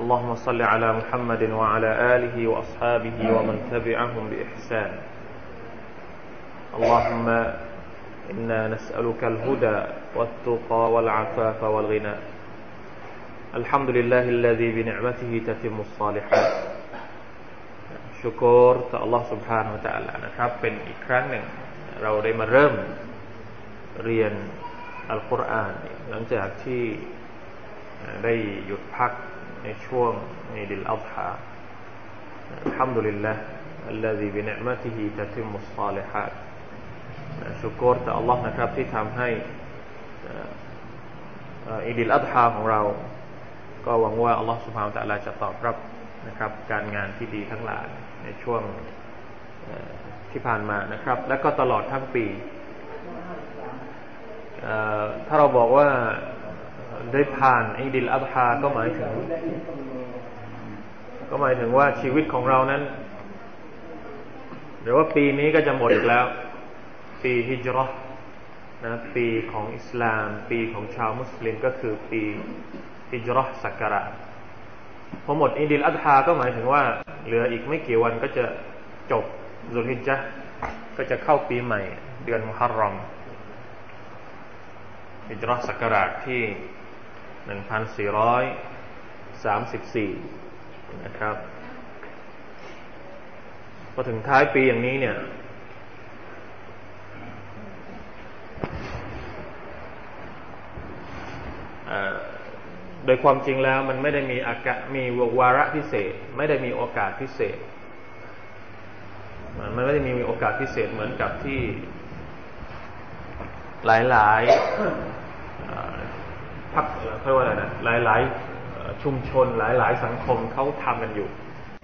اللهم صل على محمد وعلى آله وأصحابه ومن تبعهم بإحسان اللهم إنا نسألك الهدى والتقى والعفاف والغنى الحمد لله الذي بنعمته تتم الصالحات ชุกรต่อ Allah سبحانه และ تعالى นะครับ เป็นอีกครั้งหนึ่ง เราได้มาเริ่มเรียนอัลกุรอานหลังจากที่ได้หยุดพัก ในช่วงในดิลอัลฮาอัลฮัมดุลิลลาห์ الذي بنعمته تتم الصالحات ชุกรต่อ Allah นะครับที่ทำให้อิดิลอัลฮาของเรา ก็หวังว่า Allah سبحانه และ تعالى จะตอบรับนะครับ การงานที่ดีทั้งหลายในช่วงที่ผ่านมานะครับ และก็ตลอดทั้งปี ถ้าเราบอกว่า ได้ผ่านอิดิลอัลฮาก็หมายถึง ก็หมายถึงว่าชีวิตของเรานั้นหรือว่าปีนี้ก็จะหมดอีกแล้ว ปีฮิจรันะปีของอิสลาม ปีของชาวมุสลิมก็คือปีฮิจรัสักการะพอหมดอิดิลอัลฮาก็หมายถึงว่า เหลืออีกไม่กี่วันก็จะจบซุลฮิจจ์ก็จะเข้าปีใหม่ เดือนมุฮัรรอมฮิจรัศักราชที่ 1434นะครับพอถึงท้ายปีอย่างนี้เนี่ย โดยความจริงแล้วมันไม่ได้มีอากาศมีวาระพิเศษ ไม่ได้มีโอกาสพิเศษ มันไม่ได้มีโอกาสพิเศษเหมือนกับที่หลาย ๆ พักเขาเรียกว่าอะไรนะหลาย ๆ ชุมชนหลาย ๆ สังคมเขาทำกันอยู่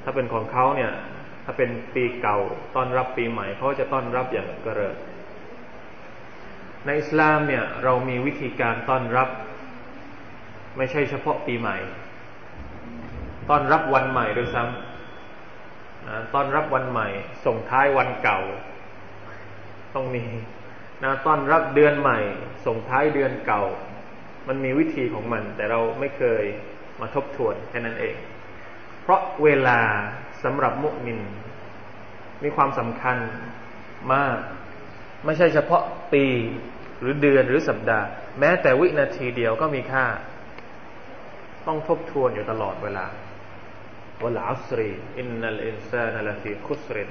ถ้าเป็นของเขาเนี่ย ถ้าเป็นปีเก่าต้อนรับปีใหม่เขาจะต้อนรับอย่างกระเริกในอิสลามเนี่ยเรามีวิธีการต้อนรับ ไม่ใช่เฉพาะปีใหม่ ต้อนรับวันใหม่ด้วยซ้ำต้อนรับวันใหม่ ส่งท้ายวันเก่า ต้องมีนะต้อนรับเดือนใหม่ ส่งท้ายเดือนเก่า มันมีวิธีของมัน แต่เราไม่เคยมาทบทวนแค่นั้นเอง เพราะเวลาสำหรับมุมิน มีความสำคัญมาก ไม่ใช่เฉพาะปีหรือเดือนหรือสัปดาห์ แม้แต่วินาทีเดียวก็มีค่า ต้องทบทวนอยู่ตลอดเวลาวัลอัสรีอินนัลอินซานลฟีคุสริน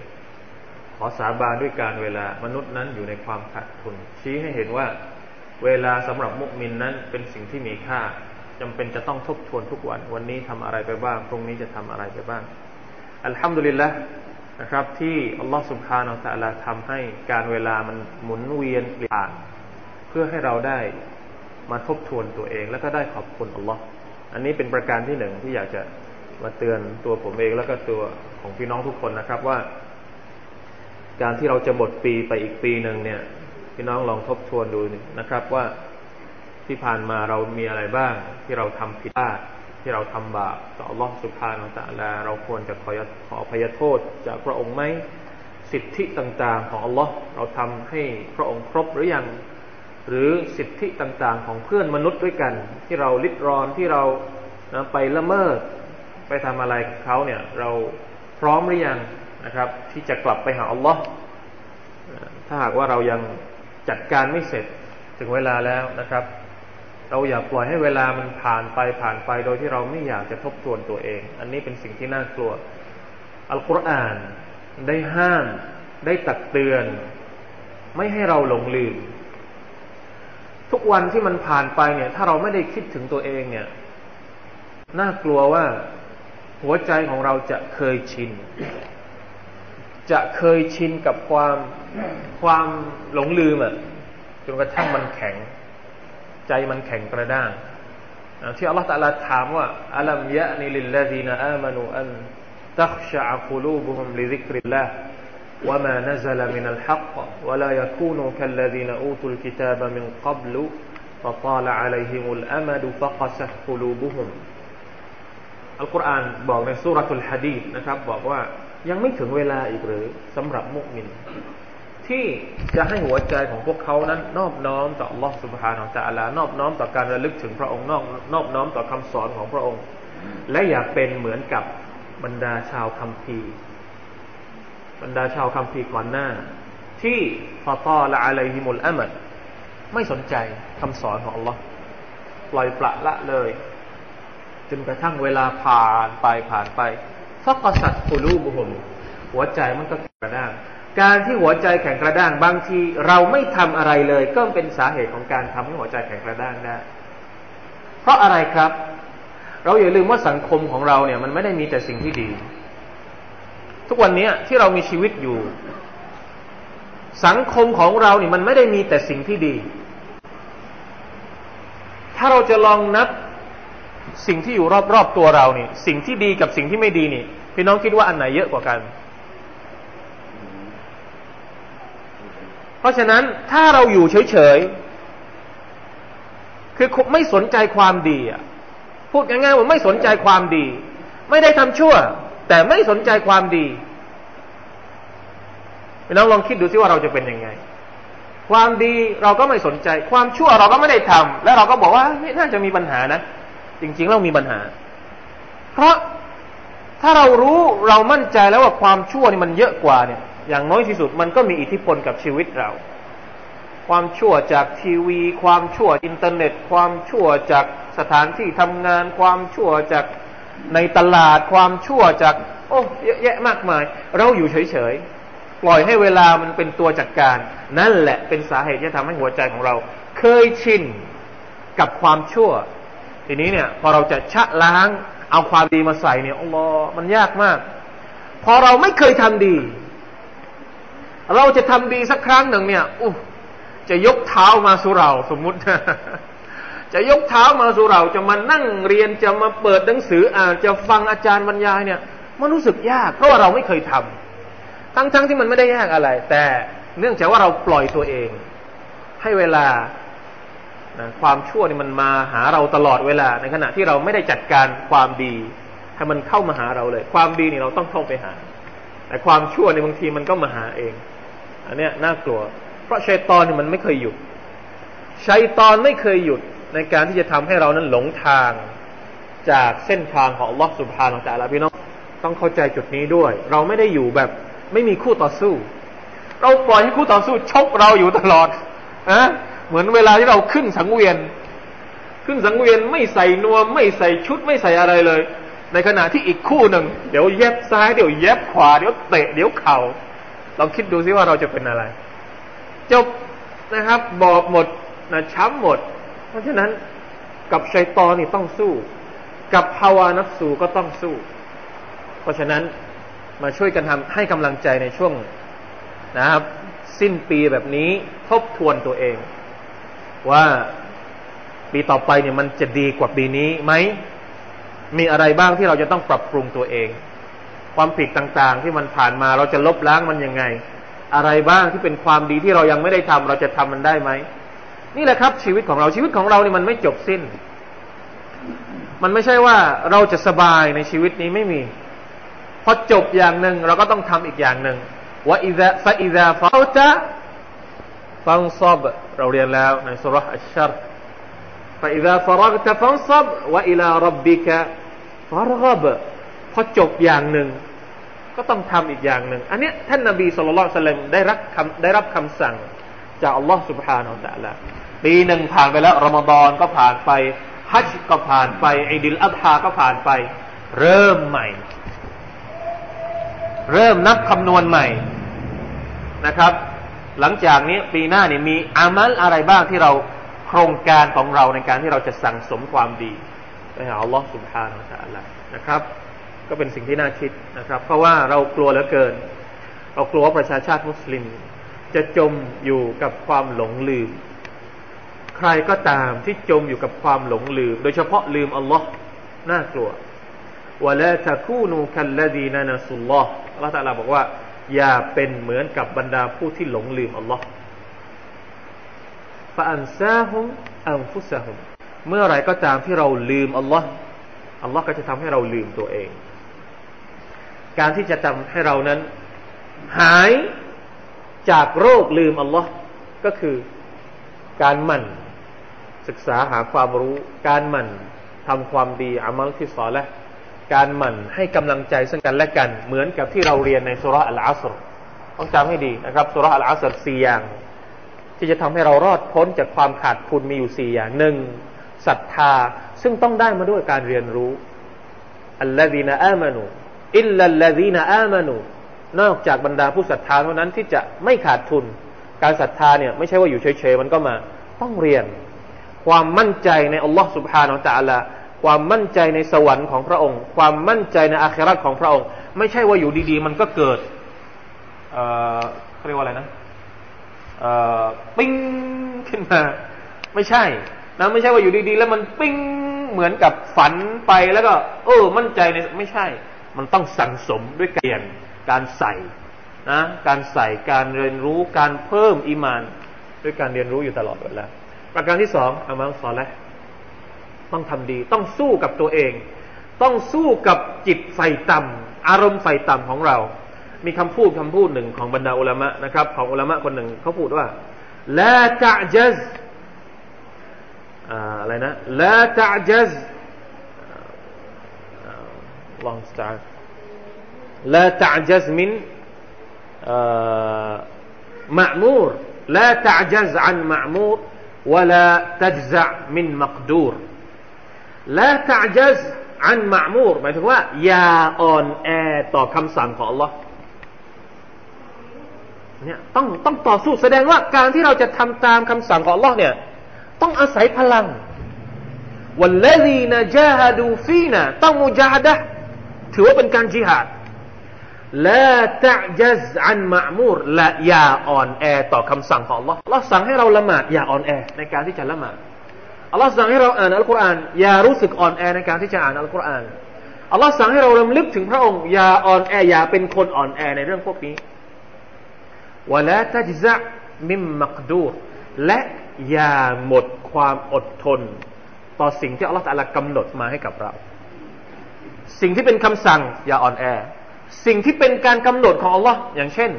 ขอสาบานด้วยการเวลามนุษย์นั้นอยู่ในความขาดทุน ชี้ให้เห็นว่า เวลาสำหรับมุกมินนั้นเป็นสิ่งที่มีค่าจำเป็นจะต้องทบทวนทุกวัน วันนี้ทำอะไรไปบ้างพรุ่งนี้จะทำอะไรไปบ้าง อัลฮัมดุลิลละนะครับ ที่อัลลอฮฺสุบฮานาอัลลอฮฺทำให้การเวลามันหมุนเวียนเปลี่ยนเพื่อให้เราได้มาทบทวนตัวเอง แล้วก็ได้ขอบคุณอัลลอฮ์อันนี้เป็นประการที่หนึ่งที่อยากจะมาเตือนตัวผมเองแล้วก็ตัวของพี่น้องทุกคนนะครับว่า การที่เราจะหมดปีไปอีกปีหนึ่งเนี่ย พี่น้องลองทบทวนดูนะครับว่าที่ผ่านมาเรามีอะไรบ้าง ที่เราทำผิดพลาดที่เราทำบาปต่ออัลลอฮฺสุภาอัลตะลาเราควรจะขอขอพยโทษจากพระองค์ไหมสิทธิต่างๆ ของอัลลอฮ์เราทำให้พระองค์ครบหรือยังหรือสิทธิต่างๆ ของเพื่อนมนุษย์ด้วยกัน ที่เราลิดรอนที่เรานะไปละเมิด ไปทำอะไรกับเขาเนี่ยเราพร้อมหรือยังนะครับ ที่จะกลับไปหาอัลลอฮ์ถ้าหากว่าเรายัง จัดการไม่เสร็จถึงเวลาแล้วนะครับ เราอย่าปล่อยให้เวลามันผ่านไปผ่านไปโดยที่เราไม่อยากจะทบทวนตัวเอง อันนี้เป็นสิ่งที่น่ากลัว อัลกุรอานได้ห้าม ได้ตักเตือน ไม่ให้เราหลงลืม ทุกวันที่มันผ่านไปเนี่ย ถ้าเราไม่ได้คิดถึงตัวเองเนี่ย น่ากลัวว่าหัวใจของเราจะเคยชิน จะเคยชินกับความความหลงลืมอ่ะจนกระทั่งมันแข็ง ใจมันแข็งกระด้าง ที่อัลลอฮฺตะลาถามว่าอัลัมยะนิลิลลาดีนอามานูอัน تخشع قلوبهم لذكر الله وما نزل من الحق ولا يكونوا كالذين أوتوا الكتاب من قبل فطال عليهم الأمد فقست قلوبهم อัลกุรอานบอกในสุรทูลฮะดีษนะครับ บอกว่า ยังไม่ถึงเวลาอีกหรือสำหรับมุกมิน ที่จะให้หัวใจของพวกเขานั้น นอบน้อมต่อ Allah Subhanahu Wa Taala นอบน้อมต่อการระลึกถึงพระองค์นอบนอบน้อมต่อคำสอนของพระองค์ และอย่าเป็นเหมือนกับบรรดาชาวคัมภีร์บรรดาชาวคัมภีร์ก่อนหน้า ที่ฟาตอละอะไรฮิมุลอามัดไม่สนใจคำสอนของ Allah ปล่อยปละละเลยจนกระทั่งเวลาผ่านไปผ่านไป ฟักสัตกุลูบุหุมหัวใจมันก็แข็งกระด้าง การที่หัวใจแข็งกระด้างบางทีเราไม่ทำอะไรเลย ก็เป็นสาเหตุของการทำให้หัวใจแข็งกระด้างได้ เพราะอะไรครับ เราอย่าลืมว่าสังคมของเราเนี่ย มันไม่ได้มีแต่สิ่งที่ดี ทุกวันนี้ที่เรามีชีวิตอยู่ สังคมของเราเนี่ยมันไม่ได้มีแต่สิ่งที่ดี ถ้าเราจะลองนับ สิ่งที่อยู่รอบๆตัวเรานี่ สิ่งที่ดีกับสิ่งที่ไม่ดีนี่ พี่น้องคิดว่าอันไหนเยอะกว่ากัน เพราะฉะนั้นถ้าเราอยู่เฉยๆคือไม่สนใจความดีอะพูดง่ายๆว่าไม่สนใจความดี ไม่ได้ทำชั่ว แต่ไม่สนใจความดีพี่น้องลองคิดดูซิว่าเราจะเป็นยังไง ความดีเราก็ไม่สนใจ ความชั่วเราก็ไม่ได้ทำแล้วเราก็บอกว่าไม่น่าจะมีปัญหานะ จริงๆเรามีปัญหา เพราะถ้าเรารู้เรามั่นใจแล้วว่าความชั่วนี่มันเยอะกว่าเนี่ย อย่างน้อยที่สุดมันก็มีอิทธิพลกับชีวิตเรา ความชั่วจากทีวี ความชั่วอินเทอร์เน็ต ความชั่วจากสถานที่ทำงาน ความชั่วจากในตลาด ความชั่วจาก โอ้เยอะแยะมากมาย เราอยู่เฉยๆปล่อยให้เวลามันเป็นตัวจัดการ นั่นแหละเป็นสาเหตุที่ทำให้หัวใจของเรา เคยชินกับความชั่ว ทีนี้เนี่ย พอเราจะชะล้างเอาความดีมาใส่เนี่ยอัลลอฮ์มันยากมาก พอเราไม่เคยทำดี เราจะทำดีสักครั้งหนึ่งเนี่ยอู้จะยกเท้ามาสู่เราสมมุติ จะยกเท้ามาสู่เราจะมานั่งเรียนจะมาเปิดหนังสืออ่านจะฟังอาจารย์บรรยายเนี่ยมันรู้สึกยาก เพราะว่าเราไม่เคยทำทั้งๆทที่มันไม่ได้ยากอะไร แต่เนื่องจากว่าเราปล่อยตัวเอง ให้เวลา ความชั่วนี่มันมาหาเราตลอดเวลา ในขณะที่เราไม่ได้จัดการความดีให้มันเข้ามาหาเราเลย ความดีนี่เราต้องเข้าไปหา แต่ความชั่วในบางทีมันก็มาหาเอง อันเนี้ยน่ากลัว เพราะชัยตอนนี่มันไม่เคยหยุดชัยตอนไม่เคยหยุดในการที่จะทำให้เรานั้นหลงทางจากเส้นทางของลอสุภาของแต่ละพี่น้องต้องเข้าใจจุดนี้ด้วย เราไม่ได้อยู่แบบไม่มีคู่ต่อสู้ เราปล่อยให้คู่ต่อสู้ชกเราอยู่ตลอดอะ เหมือนเวลาที่เราขึ้นสังเวียน ขึ้นสังเวียนไม่ใส่นวม ไม่ใส่ชุดไม่ใส่อะไรเลย ในขณะที่อีกคู่หนึ่งเดี๋ยวเย็บซ้ายเดี๋ยวเย็บขวาเดี๋ยวเตะเดี๋ยวเข่าลองคิดดูซิว่าเราจะเป็นอะไร จบนะครับบอบหมดนะช้ำหมด เพราะฉะนั้นกับชัยตอนนี่ต้องสู้ กับภาวานัฟสูก็ต้องสู้ เพราะฉะนั้นมาช่วยกันทำให้กำลังใจในช่วงนะครับ สิ้นปีแบบนี้ทบทวนตัวเอง ว่าปีต่อไปเนี่ยมันจะดีกว่าปีนี้ไหม มีอะไรบ้างที่เราจะต้องปรับปรุงตัวเอง ความผิดต่างๆ ที่มันผ่านมาเราจะลบล้างมันยังไง อะไรบ้างที่เป็นความดีที่เรายังไม่ได้ทำเราจะทำมันได้ไหม นี่แหละครับชีวิตของเราชีวิตของเราเนี่ยมันไม่จบสิ้น มันไม่ใช่ว่าเราจะสบายในชีวิตนี้ไม่มี พอจบอย่างหนึ่งเราก็ต้องทำอีกอย่างหนึ่งว่าอิซาฟาอิซาฟาจะ ฟังซอบเราเรียนแล้วในสุรษอัชชัร فإذا فرغت فانصب وإلى ربك فارغب พอจบอย่างหนึ่งก็ต้องทำอีกอย่างหนึ่งอันนี้ท่านนบีสุลต่านได้รับคำได้รับคำสั่งจากอัลลอฮ์ سبحانه และ تعالى ปีหนึ่งผ่านไปแล้วรอมฎอนก็ผ่านไปฮัจจ์ก็ผ่านไปอิดิลอัลฮาก็ผ่านไป เริ่มใหม่ เริ่มนับคำนวณใหม่นะครับ หลังจากนี้ปีหน้าเนี่ยมีอามัลอะไรบ้างที่เราโครงการของเราในการที่เราจะสั่งสมความดีไปหาอัลลอฮ์สุบฮานาอัลลอฮ์นะครับ ก็เป็นสิ่งที่น่าคิดนะครับ เพราะว่าเรากลัวเหลือเกิน เรากลัวว่าประชาชาติมุสลิม จะจมอยู่กับความหลงลืม ใครก็ตามที่จมอยู่กับความหลงลืม โดยเฉพาะลืมอัลลอฮ์น่ากลัววะลาตะคูนูคัลลดีนานัสุลลอฮ์อัลลอฮ์ตะลาบอกว่า อย่าเป็นเหมือนกับบรรดาผู้ที่หลงลืมอัลลอฮ์ฟะอันซาฮุมอันฟุซะฮุมเมื่อไรก็ตามที่เราลืมอัลลอฮ์อัลลอฮ์ก็จะทำให้เราลืมตัวเอง การที่จะทำให้เรานั้น หายจากโรคลืมอัลลอฮ์ก็คือการหมั่น ศึกษาหาความรู้ การหมั่นทำความดีอามัลที่สอนและ การหมั่นให้กำลังใจซึ่งกันและกัน เหมือนกับที่เราเรียนในสุรอัลอาสรต้องจำให้ดีนะครับสุรอัลอาสรสี่อย่าง ที่จะทำให้เรารอดพ้นจากความขาดทุนมีอยู่สี่อย่างหนึ่งศรัทธาซึ่งต้องได้มาด้วยการเรียนรู้อัลลอฮีนาอามานูอิลลัลลอฮีนาอามานูนอกจากบรรดาผู้ศรัทธาเท่านั้นที่จะไม่ขาดทุน การศรัทธาเนี่ยไม่ใช่ว่าอยู่เฉยๆมันก็มาต้องเรียน ความมั่นใจในอัลลอฮ์สุบฮานาอัลลอ ความมั่นใจในสวรรค์ของพระองค์ ความมั่นใจในอาคราตของพระองค์ ไม่ใช่ว่าอยู่ดีๆ มันก็เกิดเอ่อเขาเรียกว่าอะไรนะเอ่อปิ้งขึ้นมา ไม่ใช่นะไม่ใช่ว่าอยู่ดีๆ แล้วมันปิ้งเหมือนกับฝันไปแล้วก็ เออ มั่นใจในไม่ใช่ มันต้องสั่งสมด้วยการเรียนการใส่นะการใส่การเรียนรู้การเพิ่มอิมาน ด้วยการเรียนรู้อยู่ตลอดเวลาประการที่สองอามัลซอลและ ต้องทำดี ต้องสู้กับตัวเอง ต้องสู้กับจิตไฟต่ำอารมณ์ไฟต่ำของเรา มีคำพูดคำพูดหนึ่งของบรรดาอุลามะนะครับ ของอุลามะคนหนึ่งเขาพูดว่าละตะจัซอะไรนะละตะจัซลองสตาร์ لا تعجز من مأمور لا تعجز عن مأمور ولا تجزع من مقدور ละตะจัสอันมามูรหมายถึงว่า อย่าอ่อนแอต่อคำสั่งของ Allah เนี่ยต้องต้องต่อสู้แสดงว่าการที่เราจะทำตามคำสั่งของ Allah เนี่ยต้องอาศัยพลังวันละดีนะจาฮดูฟีนะต้องมุจาฮดะถือว่าเป็นการจิหาดละตะจัซอันมามูรและอย่าอ่อนแอต่อคำสั่งของ Allah เราสั่งให้เราละหมาดอย่าอ่อนแอในการที่จะละหมาด Allah สั่งให้เราอ่านอัลกุรอานอย่ารู้สึกอ่อนแอในการที่จะอ่านอัลกุรอาน Allah สั่งให้เราลำลึกถึงพระองค์อย่าอ่อนแออย่าเป็นคนอ่อนแอในเรื่องพวกนี้วะละตัจซะมิมมักดูและอย่าหมดความอดทน ต่อสิ่งที่อัลลอฮฺตะลากำหนดมาให้กับเรา สิ่งที่เป็นคำสั่งอย่าอ่อนแอ สิ่งที่เป็นการกำหนดของอัลลอฮ์อย่างเช่น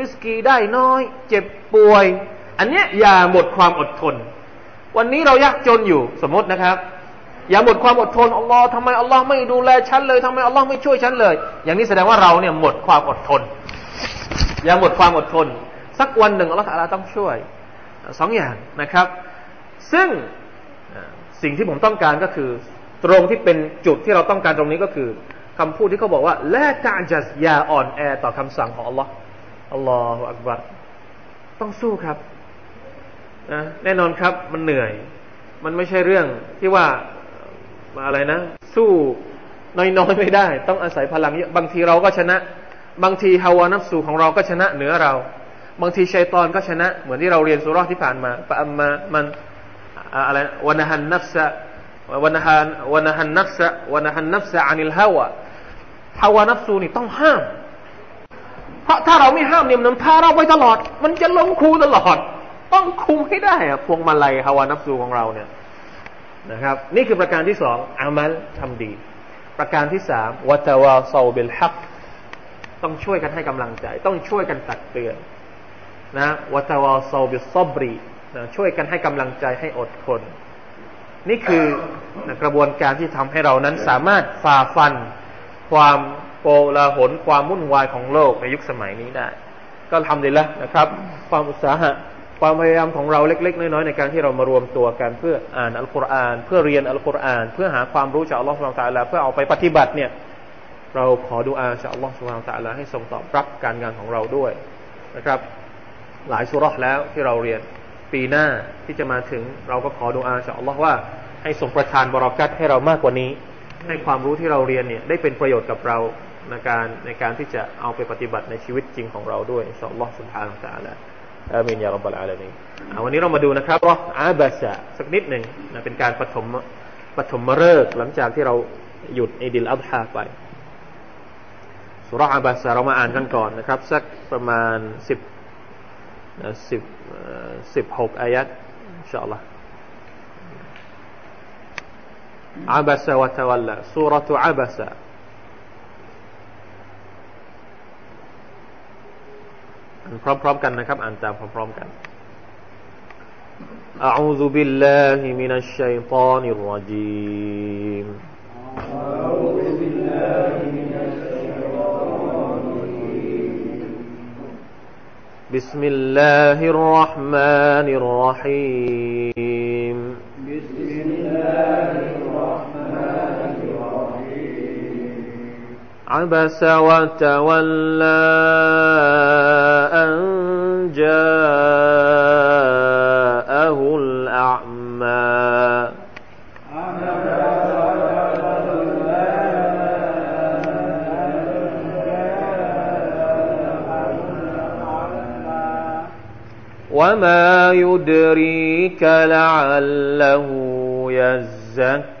ริสกีได้น้อย เจ็บป่วย อันเนี้ยอย่าหมดความอดทน วันนี้เรายากจนอยู่สมมตินะครับ อย่าหมดความอดทนอัลลอฮ์ทำไมอัลลอฮ์ไม่ดูแลฉันเลยทำไมอัลลอฮ์ไม่ช่วยฉันเลย อย่างนี้แสดงว่าเราเนี่ยหมดความอดทน อย่าหมดความอดทน สักวันหนึ่งอัลลอฮ์อาต้องช่วยสองอย่างนะครับ ซึ่งสิ่งที่ผมต้องการก็คือ ตรงที่เป็นจุดที่เราต้องการตรงนี้ก็คือคำพูดที่เขาบอกว่าและตาจัสยาอ่อนแอต่อคำสั่งของ Allah อัลลอฮฺอักบัรต้องสู้ครับ นะแน่นอนครับมันเหนื่อย มันไม่ใช่เรื่องที่ว่าอะไรนะ สู้น้อยๆไม่ได้ ต้องอาศัยพลังเยอะบางทีเราก็ชนะ บางทีฮาวานับสูของเราก็ชนะเหนือเรา บางทีชัยตอนก็ชนะ เหมือนที่เราเรียนสุรที่ผ่านมาปะมามันอะไรวันหันนัฟซะวันหันวันหันนัฟซะวันหันนัฟซะอานิลฮาวะภาวะนับสูนี่ต้องห้าม เพราะถ้าเราไม่ห้ามเนี่ยมันพาเราไปตลอด มันจะลงคูตลอด ต้องคุมให้ได้อะพวงมาลัยภาวะนับสูของเราเนี่ยนะครับ นี่คือประการที่สองอามัลทำดี ประการที่สามวัตวาซาเบลฮักต้องช่วยกันให้กำลังใจ ต้องช่วยกันตักเตือนนะวัตวาซาเบลซอบรีนะช่วยกันให้กำลังใจให้อดทนนี่คือกระบวนการที่ทำให้เรานั้นสามารถฝ่าฟัน ความโกลาหลความวุ่นวายของโลกในยุคสมัยนี้ได้ ก็ทำดีแล้วนะครับ ความอุตสาหะ ความพยายามของเราเล็ก ๆ น้อยๆในการที่เรามารวมตัวกันเพื่ออ่านอัลกุรอานเพื่อเรียนอัลกุรอาน เพื่อหาความรู้จากอัลลอฮฺสุบฮานตะลาเพื่อเอาไปปฏิบัติเนี่ย เราขอดูอาจากอัลลอฮฺสุบฮานตะลาให้ทรงตอบรับการงานของเราด้วยนะครับ หลายสุรษแล้วที่เราเรียนปีหน้าที่จะมาถึงเราก็ขอดูอาจากอัลลอฮฺว่าให้ทรงประทานบรารักัตให้เรามากกว่านี้ ให้ความรู้ที่เราเรียนเนี่ยได้เป็นประโยชน์กับเราในการในการที่จะเอาไปปฏิบัติในชีวิตจริงของเราด้วยอินชาอัลลอฮฺสุบฮานะตะลา อามินยาอับบลอาลามีเวันนี้เรามาดูนะครับออาบาสะสักนิดหนึ่งนะเป็นการปฐมปฐมฤกษ์หลังจากที่เราหยุดอิดิลอัลฮาไปสุรอาบาสะเรามาอ่านกันก่อนนะครับ สักประมาณสิบสิบสิบหกอายัดอินชาอัลลอฮ์อาบาสาวะตะวัลละสุรตูอาบาสะ พร้อมๆกันนะครับอ่านตามพร้อมๆกัน أعوذ بالله من الشيطان الرجيم أعوذ بالله من الشيطان الرجيم بسم الله الرحمن الرحيم عبس وتولى أن جاءه الأعمى وما يدريك لعله يزكى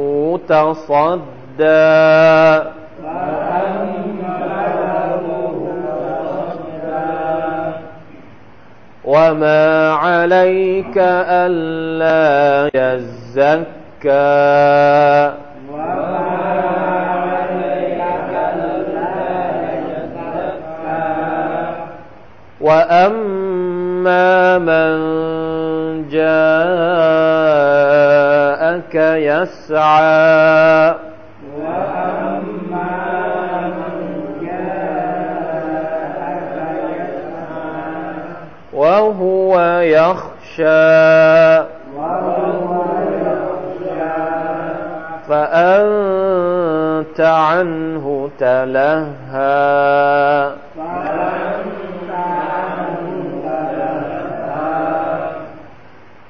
تصدى وما عليك ألا يزكى. وأما من جاءك يسعى. وهو يخشى. فأنت عنه تلهى.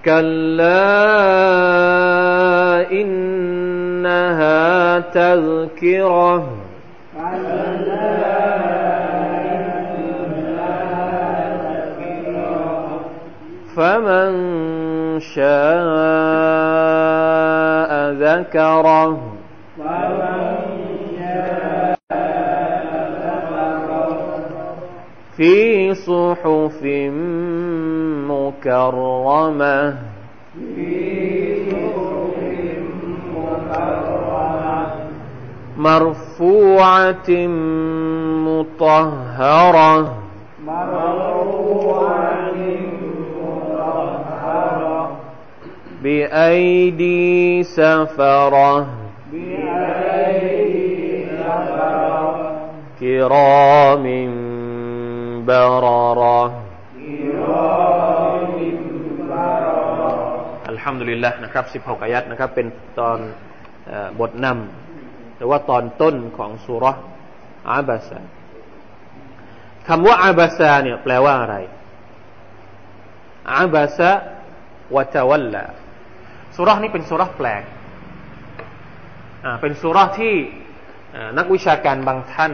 كلا إنها تذكرة. فمن شاء ذكره. في صحف مكرمة. مرفوعة مطهرة بأيدي سفرة كرام بررة الحمد لله นะครับ16อายัดนะครับ เป็นตอนบทนำ หรือว่าตอนต้นของสุรอาบาซาคำว่าอาบาซาเนี่ยแปลว่าอะไรอาบาซาวะตะวัลลาสุรนี้เป็นสุรแปลกเป็นสุรที่นักวิชาการบางท่าน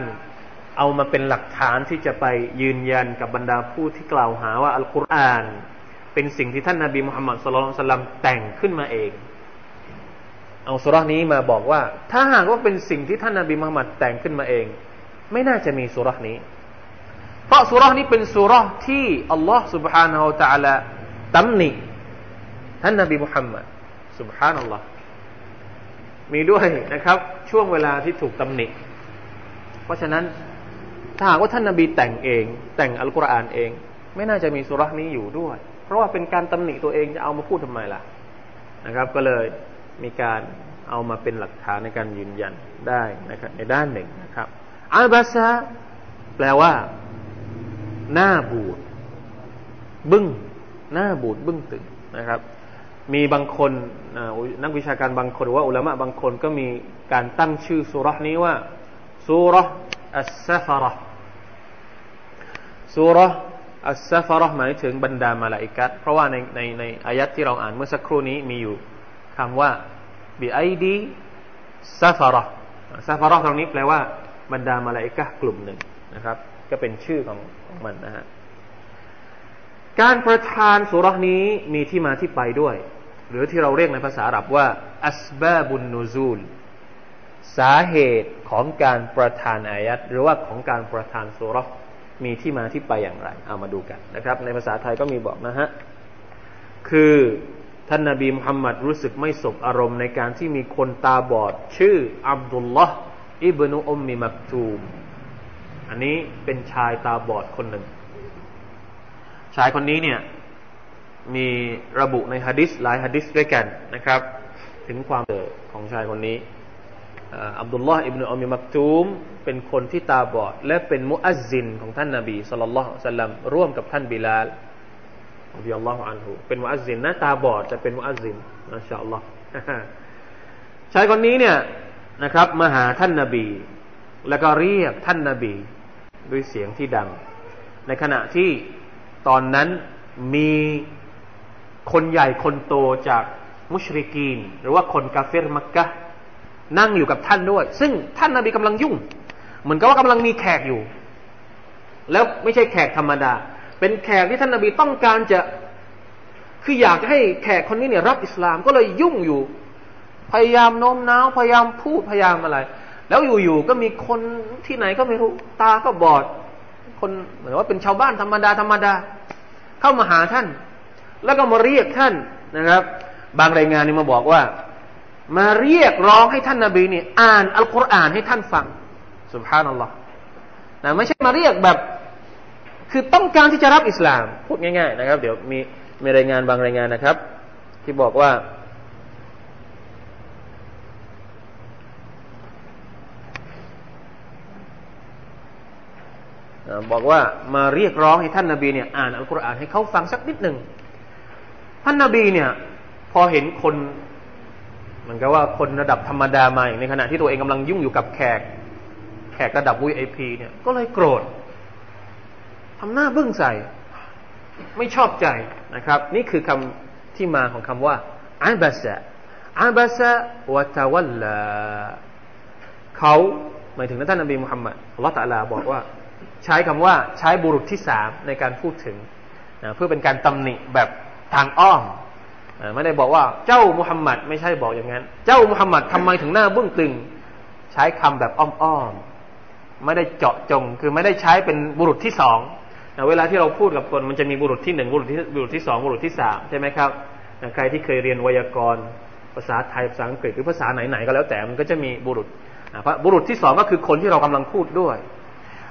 เอามาเป็นหลักฐานที่จะไปยืนยันกับบรรดาผู้ที่กล่าวหาว่าอัลกุรอาน เป็นสิ่งที่ท่านนาบีมุฮัมมัดสุลลัลสลัมแต่งขึ้นมาเอง เอาสุรานี้มาบอกว่า ถ้าหากว่าเป็นสิ่งที่ท่านนาบีมุฮัมมัดแต่งขึ้นมาเอง ไม่น่าจะมีสุรานี้ เพราะสุรานี้เป็นสุราที่อัลลอฮ์ سبحانه และ تعالى ตำหนิท่านนาบีมุฮัมมัด سبحان อัลลอฮ์มีด้วยนะครับ ช่วงเวลาที่ถูกตำหนิ เพราะฉะนั้นถ้าหากว่าท่านนาบีแต่งเอง แต่งอัลกุรอานเอง ไม่น่าจะมีสุรานี้อยู่ด้วย เพราะว่าเป็นการตำหนิตัวเองจะเอามาพูดทำไมล่ะนะครับ ก็เลย มีการเอามาเป็นหลักฐานในการยืนยันได้นะครับ ในด้านหนึ่งนะครับอาบาซาแปลว่า หน้าบูดบึ้ง หน้าบูดบึ้งตึงนะครับ มีบางคนนักวิชาการบางคนหรือว่าอุละมาอ์บางคนก็มีการตั้งชื่อซูเราะฮ์นี้ว่า سورة السفرة سورة السفرة หมายถึงบรรดามลาอิกะฮ์เพราะว่าในในในอายะฮ์ที่เราอ่านเมื่อสักครู่นี้มีอยู่ คำว่า بأيدي سفرة سفرة ตรงนี้แปลว่าบรรดามาลาอิกะกลุ่มหนึ่งนะครับ ก็เป็นชื่อของของมันนะฮะการประทานสุรนี้มีที่มาที่ไปด้วย หรือที่เราเรียกในภาษาอาหรับว่าอัสบาบุนนูซูลสาเหตุของการประทานอายัดหรือว่าของการประทานสุรมีที่มาที่ไปอย่างไร เอามาดูกันนะครับ ในภาษาไทยก็มีบอกนะฮะ คือ ท่านนาบีมุฮัมมัดรู้สึกไม่สบอารมณ์ในการที่มีคนตาบอด ชื่ออับดุลลอฮ์อิบนุอุมมิมักตูม อันนี้เป็นชายตาบอดคนหนึ่ง ชายคนนี้เนี่ย มีระบุในฮะดิษหลายฮะดิษด้วยกันนะครับ ถึงความเกิดของชายคนนี้อับดุลลอฮ์อิบนุอุมมิมักตูม เป็นคนที่ตาบอด และเป็นมุอัซซินของท่านนาบีสุลต่านละสลัมร่วมกับท่านบิลาล รดิยัลลอฮุอันฮุเป็นมุอัซซินนะตาบอดจะเป็นมุอัซซินมาชาอัลลอฮ์ชายคนนี้เนี่ยนะครับมาหาท่านนาบี แล้วก็เรียกท่านนาบีด้วยเสียงที่ดัง ในขณะที่ตอนนั้นมีคนใหญ่คนโตจากมุชริกีน หรือว่าคนกาเฟรมักกะนั่งอยู่กับท่านด้วย ซึ่งท่านนาบีกำลังยุ่ง เหมือนกับว่ากำลังมีแขกอยู่ แล้วไม่ใช่แขกธรรมดา เป็นแขกที่ท่านนาบีต้องการจะคืออยากให้แขกคนนี้เนี่ยรับอิสลามก็เลยยุ่งอยู่ พยายามโน้มน้าวพยายามพูดพยายามอะไร แล้วอยู่ๆก็มีคนที่ไหนก็ไม่รู้ตาก็บอด คนเหมือนว่าเป็นชาวบ้านธรรมดาธรรมดา เข้ามาหาท่าน แล้วก็มาเรียกท่านนะครับ บางรายงานนี่มาบอกว่า มาเรียกร้องให้ท่านนาบีเนี่ยอ่านอัลกุรอานให้ท่านฟังสุบฮานัลลอฮ์นะไม่ใช่มาเรียกแบบ คือต้องการที่จะรับอิสลาม พูดง่าย ๆ นะครับ เดี๋ยวมีมีรายงานบางรายงานนะครับ ที่บอกว่า บอกว่ามาเรียกร้องให้ท่านนาบีเนี่ยอ่านอัลกุรอานให้เขาฟังสักนิดหนึ่งท่านนาบีเนี่ย พอเห็นคนเหมันก็ว่าคนระดับธรรมดามาในขณะที่ตัวเองกำลังยุ่งอยู่กับแขก แขกระดับ VIP เนี่ยก็เลยโกรธ ทำหน้าบึ้งใส่ ไม่ชอบใจนะครับ นี่คือคำที่มาของคำว่าอาบาสะอาบาสะวะตะวัลลาเขาหมายถึงท่านนบีมุฮัมมัดอัลลอฮฺตะลาบอกว่า ใช้คำว่าใช้บุรุษที่สามในการพูดถึงนะเพื่อเป็นการตำหนิแบบทางอ้อมไม่ได้บอกว่าเจ้ามุฮัมมัดไม่ใช่บอกอย่างนั้น เจ้ามุฮัมมัดทำไมถึงหน้าบึ้งตึง ใช้คำแบบอ้อมๆไม่ได้เจาะจง คือไม่ได้ใช้เป็นบุรุษที่สอง เวลาที่เราพูดกับคนมันจะมีบุรุษที่หนึ่งบุรุษที่บุรุษที่สองบุรุษที่สามใช่ไหมครับใครที่เคยเรียนไวยากรณ์ภาษาไทยภาษาอังกฤษหรือภาษาไหนๆก็แล้วแต่มันก็จะมีบุรุษบุรุษที่สองก็คือคนที่เรากำลังพูดด้วย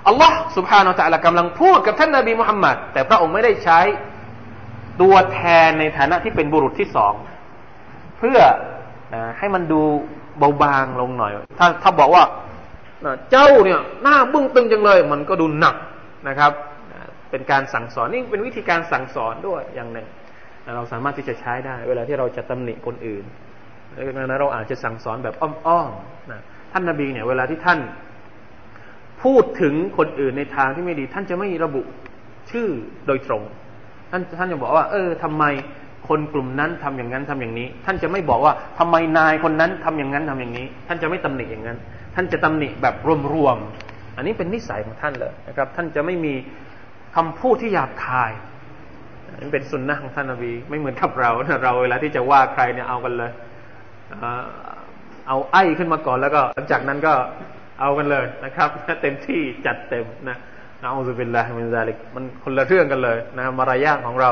อัลลอฮ์สุบฮานาอัลลอฮ์กำลังพูดกับท่านนาบีมุฮัมมัดแต่พระองค์ไม่ได้ใช้ตัวแทนในฐานะที่เป็นบุรุษที่สองเพื่อให้มันดูเบาบางลงหน่อย ถ้าถ้าบอกว่าเจ้าเนี่ยหน้าบึ้งตึงจังเลย มันก็ดูหนักนะครับ เป็นการสั่งสอนนี่เป็นวิธีการสั่งสอนด้วยอย่างหนึ่ง เราสามารถที่จะใช้ได้ เวลาที่เราจะตำหนิคนอื่นดังนั้นเราอาจจะสั่งสอนแบบอ้อมๆนะท่านนาบีเนี่ยเวลาที่ท่าน พูดถึงคนอื่นในทางที่ไม่ดี ท่านจะไม่ระบุชื่อโดยตรง ท่านท่านจะบอกว่า เออทำไมคนกลุ่มนั้นทำอย่างนั้นทำอย่างนี้ ท่านจะไม่บอกว่าทำไมนายคนนั้นทำอย่างนั้นทำอย่างนี้ ท่านจะไม่ตำหนิอย่างนั้น ท่านจะตำหนิแบบรวมๆอันนี้เป็นนิสัยของท่านเลยนะครับ ท่านจะไม่มี คำพูดที่หยาบคายนี่เป็นสุนนะของท่านนบี ไม่เหมือนกับเราเราเวลาที่จะว่าใครเนี่ยเอากันเลยเอาไอ้ขึ้นมาก่อนแล้วก็ หลังจากนั้นก็เอากันเลยนะครับเต็มที่จัดเต็มนะนะอัลลอฮฺเป็นละมินซาลิกมันคนละเรื่องกันเลยนะมารยาทของเรา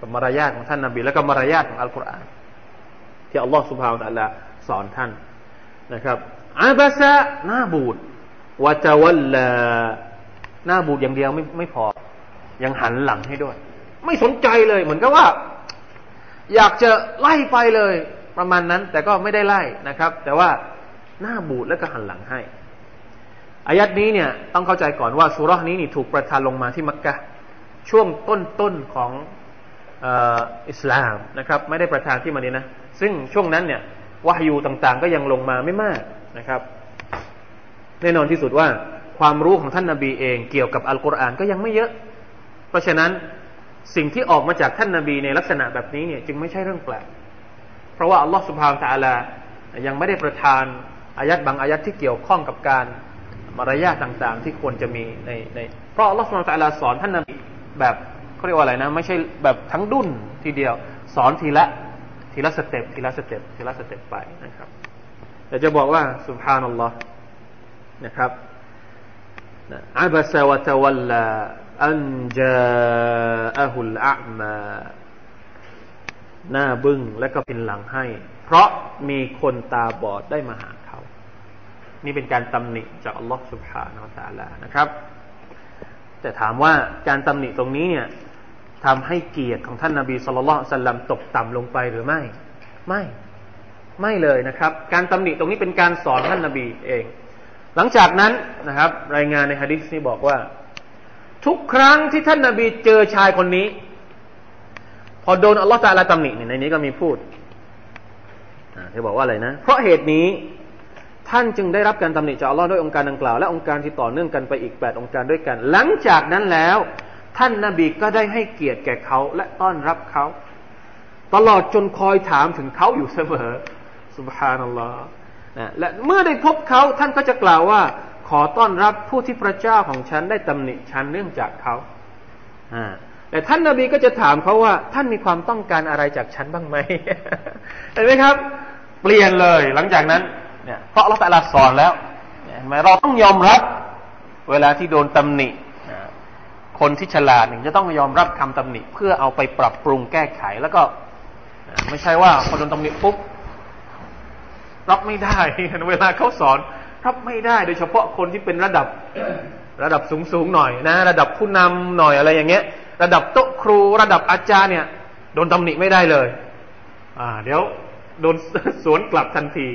กับมารยาทของท่านนบี แล้วก็มารยาทของอัลกุรอานที่อัลลอฮฺสุบฮาวตะละสอนท่านนะครับอาบาซะหน้าบูดวะจาวัลลาหน้าบูดอย่างเดียวไม่ไม่พอ ยังหันหลังให้ด้วย ไม่สนใจเลย เหมือนกับว่า อยากจะไล่ไปเลยประมาณนั้น แต่ก็ไม่ได้ไล่นะครับ แต่ว่าหน้าบูดแล้วก็หันหลังให้อายัดนี้เนี่ยต้องเข้าใจก่อนว่าสุรานี้นี่ถูกประทานลงมาที่มักกะช่วงต้นๆของอิสลามนะครับ ไม่ได้ประทานที่มาดีนะซึ่งช่วงนั้นเนี่ยวาฮยูต่างๆ ก็ยังลงมาไม่มากนะครับ แน่นอนที่สุดว่าความรู้ของท่านนาบีเองเกี่ยวกับอัลกุรอานก็ยังไม่เยอะ ราะฉะนั้นสิ่งที่ออกมาจากท่านนาบีในลักษณะแบบนี้เนี่ยจึงไม่ใช่เรื่องแปลก เพราะว่าอัลลอฮฺสุบฮานตะอาลายังไม่ได้ประทานอายัดบางอายัตที่เกี่ยวข้องกับการมารยาทต่างๆ ที่ควรจะมีในในเพราะอัลลอฮฺสุบฮานตะอาลาสอนท่านนาบีแบบเขาเรียกว่าอะไรนะ ไม่ใช่แบบทั้งดุ้นทีเดียว สอนทีละทีละ step ทีละ step ทีละ step ไปนะครับแต่จะบอกว่าสุบฮานัลลอฮ์นะครับอับสวะตวัลลา อันจาอะฮุลอามา หน้าบึ้งและก็เป็นหลังให้ เพราะมีคนตาบอดได้มาหาเขา นี่เป็นการตำหนิจากอัลลอฮฺสุบฮานาอัลลอฮนะครับ แต่ถามว่าการตำหนิตรงนี้เนี่ยทำให้เกียรติของท่านนาบีสุลต่านสัลลัมตกต่ำลงไปหรือไม่ ไม่ ไม่เลยนะครับ การตำหนิตรงนี้เป็นการสอนท่านนาบีเอง หลังจากนั้นนะครับ รายงานในฮะดิษนี้บอกว่า ทุกครั้งที่ท่านนาบีเจอชายคนนี้ พอโดนอัลลอฮฺตาลาตำหนิในนี้ก็มีพูดเธอบอกว่าอะไรนะ เพราะเหตุนี้ท่านจึงได้รับการตำหนิจากอัลลอฮ์ด้วยองค์การดังกล่าว และองค์การที่ต่อเนื่องกันไปอีกแปดองค์การด้วยกัน หลังจากนั้นแล้ว ท่านนาบีก็ได้ให้เกียรติแก่เขาและต้อนรับเขา ตลอดจนคอยถามถึงเขาอยู่เสมอสุบฮานัลลอฮ์และเมื่อได้พบเขาท่านก็จะกล่าวว่า ขอต้อนรับผู้ที่พระเจ้าของฉันได้ตำหนิฉันเนื่องจากเขาแต่ท่านนาบีก็จะถามเขาว่า ท่านมีความต้องการอะไรจากฉันบ้างไหมเห็นไหมครับ เปลี่ยนเลยหลังจากนั้นเนี่ยเพราะเราแต่ละสอนแล้วเห็นไหมเราต้องยอมรับ เวลาที่โดนตำหนิคนที่ฉลาดหนึ่งจะต้องยอมรับคำตำหนิ เพื่อเอาไปปรับปรุงแก้ไขแล้วก็ ไม่ใช่ว่าพอโดนตำหนิปุ๊บรับไม่ได้เวลาเขาสอน ครับไม่ได้โดยเฉพาะคนที่เป็นระดับระดับสูงสูงหน่อยนะ ระดับผู้นำหน่อยอะไรอย่างเงี้ย ระดับโต๊ะครูระดับอาจารย์เนี่ย โดนตำหนิไม่ได้เลย อ่า เดี๋ยวโดนสวนกลับทันที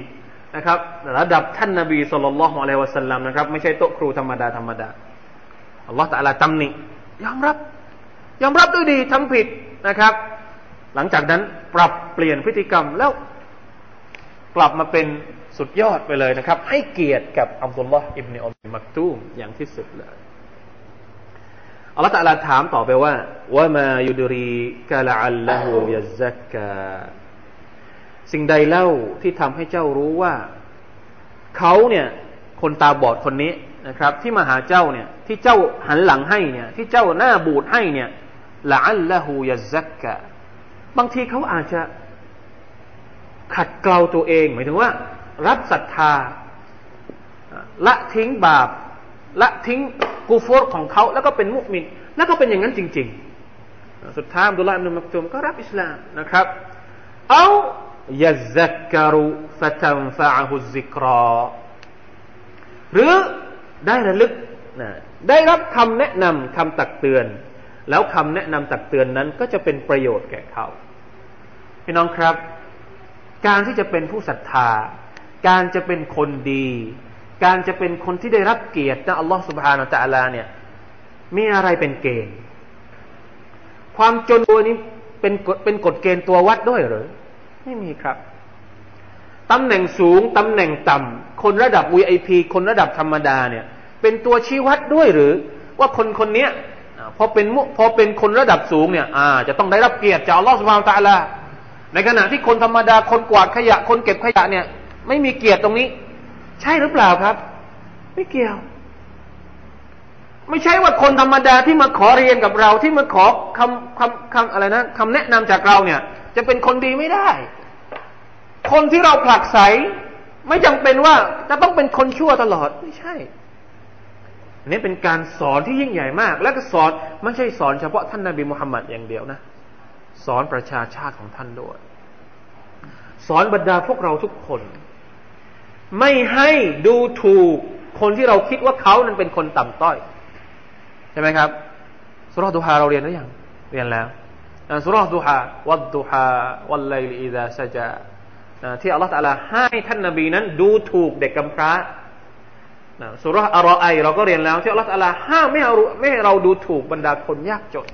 นะครับ ระดับท่านนบีสุลต่านละฮ์อะลัยวะสัลลัมนะครับไม่ใช่โต๊ะครูธรรมดาธรรมดาอัลลอฮฺตะลาตำหนิยอมรับ ยอมรับด้วยดีทำผิดนะครับ หลังจากนั้นปรับเปลี่ยนพฤติกรรมแล้วกลับมาเป็น สุดยอดไปเลยนะครับ ให้เกียรติกับอับดุลลอฮ์อิบเนอมมักตูมอย่างที่สุดเลยอัลลอฮฺตะลาถามต่อไปว่าว่ามายุดรีกาลอัลลหูยัซักกาสิ่งใดเล่าที่ทำให้เจ้ารู้ว่า เขาเนี่ย คนตาบอดคนนี้นะครับ ที่มาหาเจ้าเนี่ย ที่เจ้าหันหลังให้เนี่ย ที่เจ้าหน้าบูดให้เนี่ยละอัลลหูยัซักกะบางทีเขาอาจจะขัดเกลาตัวเองหมายถึงว่า รับศรัทธา ละทิ้งบาป ละทิ้งกูฟอร์ของเขาแล้วก็เป็นมุสลิมแล้วก็เป็นอย่างนั้นจริง ๆ สุดท้ายอับดุลลาห์อิบนุมักตุมก็รับอิสลามนะครับ เอายัซักกรุฟะตันฟะฮุซิกรอหรือได้ระลึกนะได้รับคำแนะนำคำตักเตือน แล้วคำแนะนำตักเตือนนั้นก็จะเป็นประโยชน์แก่เขาพี่น้องครับ การที่จะเป็นผู้ศรัทธา การจะเป็นคนดี การจะเป็นคนที่ได้รับเกียรติจากอัลลอฮฺสุบฮานาอัลลอฮ์เนี่ยมีอะไรเป็นเกณฑ์ ความจนตัวนี้เป็นกฎเป็นกฎเกณฑ์ตัววัดด้วยหรือไม่มีครับตำแหน่งสูงตำแหน่งต่ำคนระดับ VIP คนระดับธรรมดาเนี่ย เป็นตัวชี้วัดด้วยหรือ ว่าคนคนนี้พอเป็นพอเป็นคนระดับสูงเนี่ยอ่าจะต้องได้รับเกียรติจากอัลลอฮฺสุบฮานาอัลลอฮ์ในขณะที่คนธรรมดาคนกวาดขยะคนเก็บขยะเนี่ย ไม่มีเกียรติตรงนี้ ใช่หรือเปล่าครับ ไม่เกี่ยว ไม่ใช่ว่าคนธรรมดาที่มาขอเรียนกับเราที่มาขอคำคำคำอะไรนะคำแนะนำจากเราเนี่ย จะเป็นคนดีไม่ได้ คนที่เราผลักไสไม่จำเป็นว่าจะต้องเป็นคนชั่วตลอดไม่ใช่อันนี้เป็นการสอนที่ยิ่งใหญ่มาก และก็สอนไม่ใช่สอนเฉพาะท่านนาบีมุฮัมมัดอย่างเดียวนะ สอนประชาชาติของท่านด้วย สอนบรรดาพวกเราทุกคน ไม่ให้ดูถูกคนที่เราคิดว่าเขานั้นเป็นคนต่ำต้อย ใช่ไหมครับสุรดูฮาเราเรียนหรือยังเรียนแล้วสุรดูฮาวัดดูฮาวัลไลลีอิดาซาจานะที่อัลลอฮฺตาลาให้ท่านนาบีนั้น ดูถูกเด็กกำพร้านะสุรษอรอไอเราก็เรียนแล้วที่อัลลอฮฺตาลาห้ามไม่เอาไม่ให้เราดูถูกบรรดาคนยากจน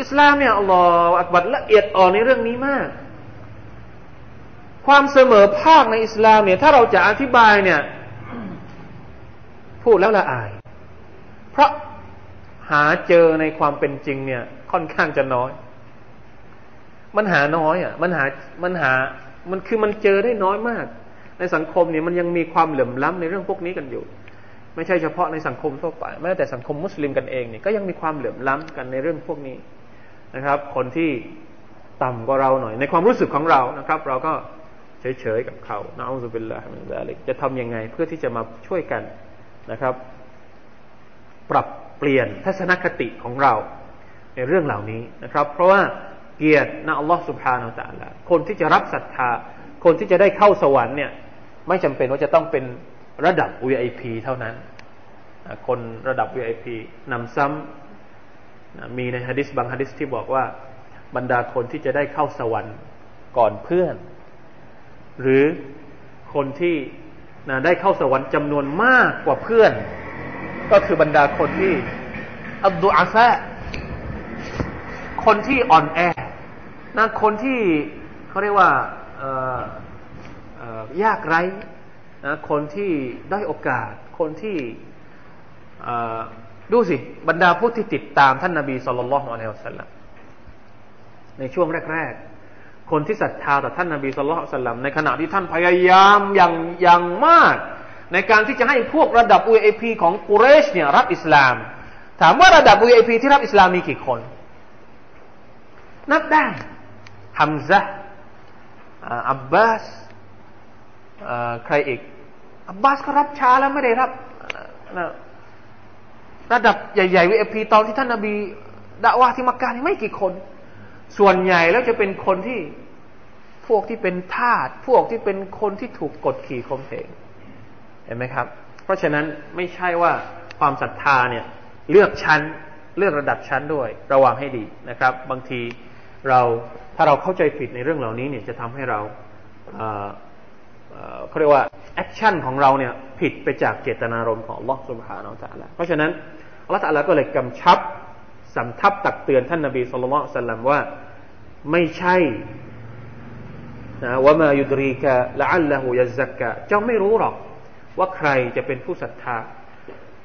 อิสลามเนี่ยอัลลอฮฺอักบัดละเอียดอ่อนในเรื่องนี้มาก ความเสมอภาคในอิสลามเนี่ย ถ้าเราจะอธิบายเนี่ย พูดแล้วละอาย เพราะหาเจอในความเป็นจริงเนี่ย ค่อนข้างจะน้อย มันหาน้อยอะ มันหามันหา มันคือมันเจอได้น้อยมาก ในสังคมเนี่ยมันยังมีความเหลื่อมล้ำในเรื่องพวกนี้กันอยู่ ไม่ใช่เฉพาะในสังคมทั่วไปแม้แต่สังคมมุสลิมกันเองเนี่ยก็ยังมีความเหลื่อมล้ำกันในเรื่องพวกนี้นะครับ คนที่ต่ำกว่าเราหน่อย ในความรู้สึกของเรานะครับ เราก็ เฉยๆกับเขานะอัลลอฮฺบิลลาฮิมินซาลิกจะทำยังไงเพื่อที่จะมาช่วยกันนะครับ ปรับเปลี่ยนทัศนคติของเราในเรื่องเหล่านี้นะครับ เพราะว่าเกียรตินะอัลลอฮฺสุบฮานาอัลลอฮคนที่จะรับศรัทธา คนที่จะได้เข้าสวรรค์เนี่ย ไม่จำเป็นว่าจะต้องเป็นระดับ VIP เท่านั้น คนระดับ VIP นำซ้ำมีในฮะดิษบางฮะดิษที่บอกว่าบรรดาคนที่จะได้เข้าสวรรค์ก่อนเพื่อน หรือคนที่ได้เข้าสวรรค์จำนวนมากกว่าเพื่อน ก็คือบรรดาคนที่อับดุอาซะคนที่อ่อนแอนะคนที่เขาเรียกว่ายากไร้นะคนที่ได้โอกาส คนที่ดูสิ บรรดาผู้ที่ติดตามท่านนาบีสุลต่านละฮ์อะลัยฮิสลามในช่วงแรก ๆ คนที่ศรัทธาต่อท่านนาบีสุลต่านละในขณะที่ท่านพยายามอย่างอย่างมาก ในการที่จะให้พวกระดับ VIP ของกุเรชเนี่ยรับอิสลาม ถามว่าระดับ VIP ที่รับอิสลามมีกี่คน นับได้ฮัมซะอับบาสใครอีก อับบาสก็รับช้าแล้วไม่ได้รับระดับใหญ่ๆ VIP ตอนที่ท่านนาบีดะว่าที่มักกะนี่ไม่กี่คน ส่วนใหญ่แล้วจะเป็นคนที่พวกที่เป็นทาสพวกที่เป็นคนที่ถูกกดขี่ข่มเหงเห็นไหมครับ เพราะฉะนั้นไม่ใช่ว่าความศรัทธาเนี่ย เลือกชั้นเลือกระดับชั้นด้วย ระวังให้ดีนะครับ บางทีเราถ้าเราเข้าใจผิดในเรื่องเหล่านี้เนี่ยจะทำให้เราเขาเรียกว่า action ของเราเนี่ยผิดไปจากเจตนารมณ์ของอัลลอฮฺสุบฮานะฮูวะตะอาลาเพราะฉะนั้นอัลลอฮฺก็เลยกำชับ สำทับตักเตือนท่านนาบีศ็อลลัลลอฮุอะลัยฮิวะซัลลัมว่าไม่ใช่นะوما يدريك لعله يزكى เจ้าไม่รู้หรอกว่าใครจะเป็นผู้ศรัทธา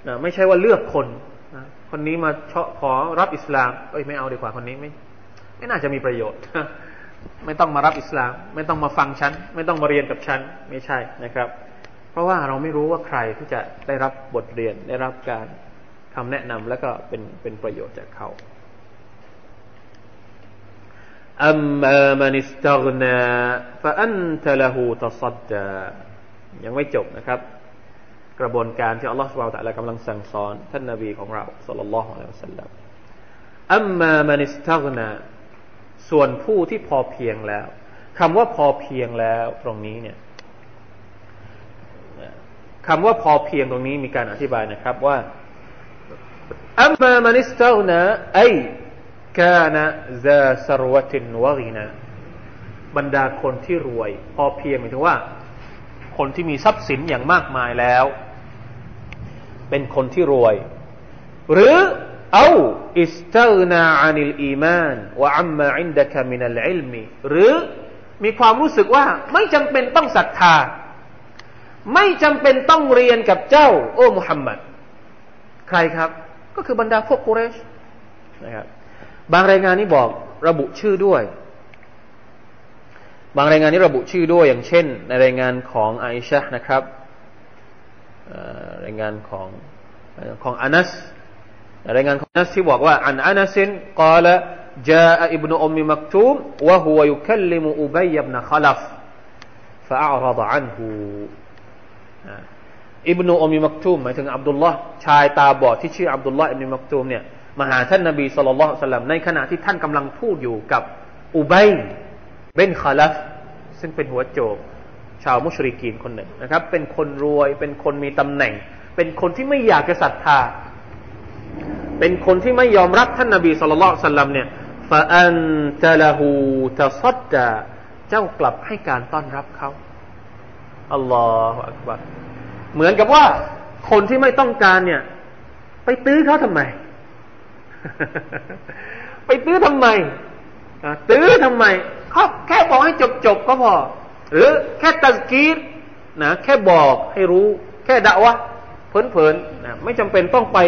นะไม่ใช่ว่าเลือกคนนะคนนี้มาเชาะขอรับอิสลามเอ้ยไม่เอาดีกว่าคนนี้ไม่ ไม่น่าจะมีประโยชน์ ไม่ต้องมารับอิสลาม ไม่ต้องมาฟังฉัน ไม่ต้องมาเรียนกับฉัน ไม่ใช่นะครับ เพราะว่าเราไม่รู้ว่าใครที่จะได้รับบทเรียนได้รับการ คำแนะนำแล้วก็เป็นเป็นประโยชน์จากเขาอัมมามันิสตักนาฟะอันตะละหูตัซัดายังไม่จบนะครับ กระบวนการที่อัลลอฮฺสุบไบร์ตะลากำลังสั่งสอน ท่านนาบีของเราสุลลัลลอฮุอะลัยฮิวสัลลัมอัมมามันิสตักนาส่วนผู้ที่พอเพียงแล้วคำว่าพอเพียงแล้วตรงนี้เนี่ยคำว่าพอเพียงตรงนี้มีการอธิบายนะครับว่า อัมมามันิสตักนาไอกานะซาสรวตินวะกินะบรรดาคนที่รวย พอเพียงหมายถึงว่า คนที่มีทรัพย์สินอย่างมากมายแล้ว เป็นคนที่รวย หรือเอาอิสตานาอานิลอีมานวะอัมมาอินดะคามินัลอิลมีหรือมีความรู้สึกว่าไม่จำเป็นต้องศรัทธา ไม่จำเป็นต้องเรียนกับเจ้า โอ้มุฮัมมัดใครครับ ก็คือบรรดาพวกกุเรชนะครับบางรายงานนี้บอกระบุชื่อด้วยบางรายงานนี้ระบุชื่อด้วยอย่างเช่น ในรายงานของไอชะนะครับรายงานของของอานัสรายงานของอานัสที่บอกว่าอันอานัสินกล่าว جاء ابن أم مكتوم وهو يكلم أبي بن خلف فأعرض عنه อิบนุอมีมักตูมหมายถึงอับดุลลอฮ์ชายตาบอดที่ชื่ออับดุลลอฮ์อิบนุมักตูมเนี่ยมาหาท่านนบีสุลต่านในขณะที่ท่านกำลังพูดอยู่กับอุบัยเบนคาลัฟซึ่งเป็นหัวโจกชาวมุชริกีนคนหนึ่งนะครับ เป็นคนรวยเป็นคนมีตำแหน่ง เป็นคนที่ไม่อยากจะศรัทธา เป็นคนที่ไม่ยอมรับท่านนาบีสุลต่านสลัมเนี่ยฟาอันตะละหูตะซัดดาเจ้ากลับให้การต้อนรับเขาอัลลอฮฺอักบัร เหมือนกับว่าคนที่ไม่ต้องการเนี่ย ไปตื้อเขาทำไม ไปตื้อทำไมตื้อทำไมเขาแค่บอกให้จบจบก็พอ หรือแค่ตัสกีรนะแค่บอกให้รู้ แค่ด่าวะเพลินๆนะไม่จำเป็นต้องไป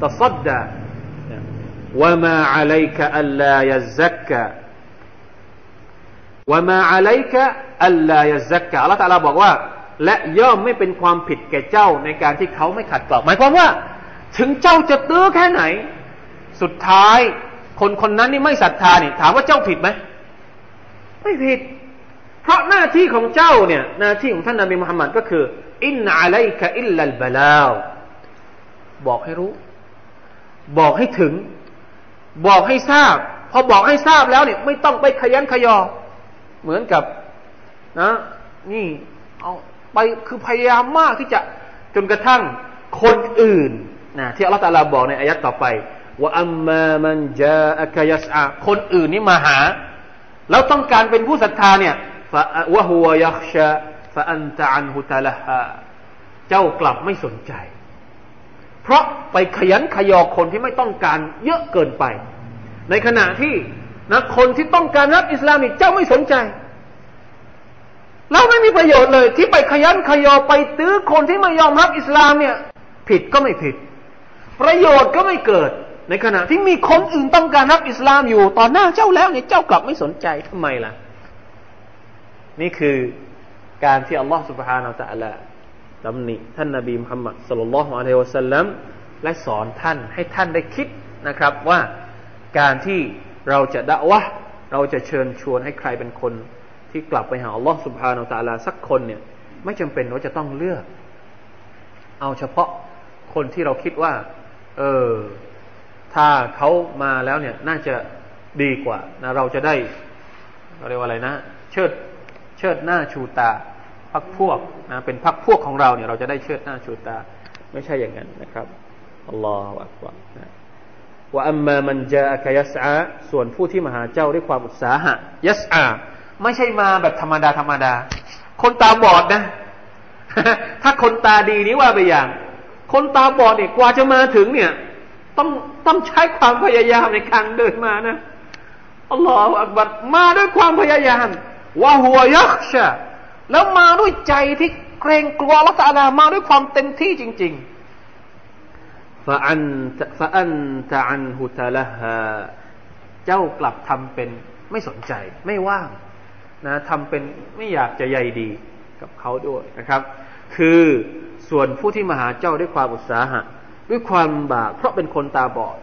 ตัดซัดดาว่ามาอะลัยกะอัลลายซักกะว่ามาอะลัยกะอัลลายัซักกะอัลลอฮฺตะลาบอกว่า และย่อมไม่เป็นความผิดแก่เจ้าในการที่เขาไม่ขัดเกลาหมายความว่า ถึงเจ้าจะตื้อแค่ไหน สุดท้ายคนคนนั้นนี่ไม่ศรัทธาเนี่ยถามว่าเจ้าผิดไหมไม่ผิด เพราะหน้าที่ของเจ้าเนี่ย หน้าที่ของท่านนบีมุฮัมมัดก็คือ อินอะลัยกะอิลลัลบลาวบอกให้รู้ บอกให้ถึง บอกให้ทราบ พอบอกให้ทราบแล้วเนี่ย ไม่ต้องไปขยันขยอ เหมือนกับ นะ นี่ เอา ไปคือพยายามมากที่จะจนกระทั่งคนอื่นนะที่อัลลอฮฺตาลาบอกในอายัดต่อไปว่าอัมมามันจาอักยัสอาคนอื่นนี่มาหา แล้วต้องการเป็นผู้ศรัทธาเนี่ยวะฮัวยักชะฟะอันตะอันฮุตะละฮะเจ้ากลับไม่สนใจ เพราะไปขยันขยอคนที่ไม่ต้องการเยอะเกินไป ในขณะที่นะคนที่ต้องการรับอิสลามนี่เจ้าไม่สนใจ แล้วไม่มีประโยชน์เลย ที่ไปขยันขยอไปตื้อคนที่ไม่ยอมรับอิสลามเนี่ย ผิดก็ไม่ผิด ประโยชน์ก็ไม่เกิด ในขณะที่มีคนอื่นต้องการรับอิสลามอยู่ตอนหน้าเจ้าแล้วเนี่ยเจ้ากลับไม่สนใจทำไมล่ะ นี่คือการที่อัลลอฮฺสุบฮานาอัลลอฮตำหนิท่านนาบีมุฮัมมัดสุลลัลลอฮุอะลัยฮิวะสัลลัมและสอนท่านให้ท่านได้คิดนะครับว่าการที่เราจะด่าวะเราจะเชิญชวนให้ใครเป็นคน ที่กลับไปหาอัลลอฮ์สุบฮานาอัลลอสักคนเนี่ย ไม่จำเป็นว่าจะต้องเลือก เอาเฉพาะคนที่เราคิดว่า เออ ถ้าเขามาแล้วเนี่ย น่าจะดีกว่านะเราจะได้เราเรียกว่าอะไรนะ เชิดเชิดหน้าชูตาพักพวกนะเป็นพักพวกของเราเนี่ย เราจะได้เชิดหน้าชูตา ไม่ใช่อย่างนั้นนะครับอัลลอฮฺอักบารนะว่าอัมมามันจะอัคยัสอาส่วนผู้ที่มาหาเจ้าด้วยความอุตสาหะยัสอา ไม่ใช่มาแบบธรรมดาธรรมดา คนตาบอดนะ ถ้าคนตาดีนี่ว่าไปอย่าง คนตาบอดเนี่ยกว่าจะมาถึงเนี่ย ต้องต้องใช้ความพยายามในการเดินมานะอัลลอฮฺอักบัรมาด้วยความพยายามว่าหัวยักษ์ะแล้วมาด้วยใจที่เกรงกลัวละตาลามาด้วยความเต็มที่จริง ๆฟะอันฟะอันตะอันหุตะละฮะเจ้ากลับทำเป็นไม่สนใจไม่ว่าง นะทำเป็นไม่อยากจะใยดีกับเขาด้วยนะครับ คือส่วนผู้ที่มาหาเจ้าด้วยความอุตสาหะ ด้วยความบากเพราะเป็นคนตาบอด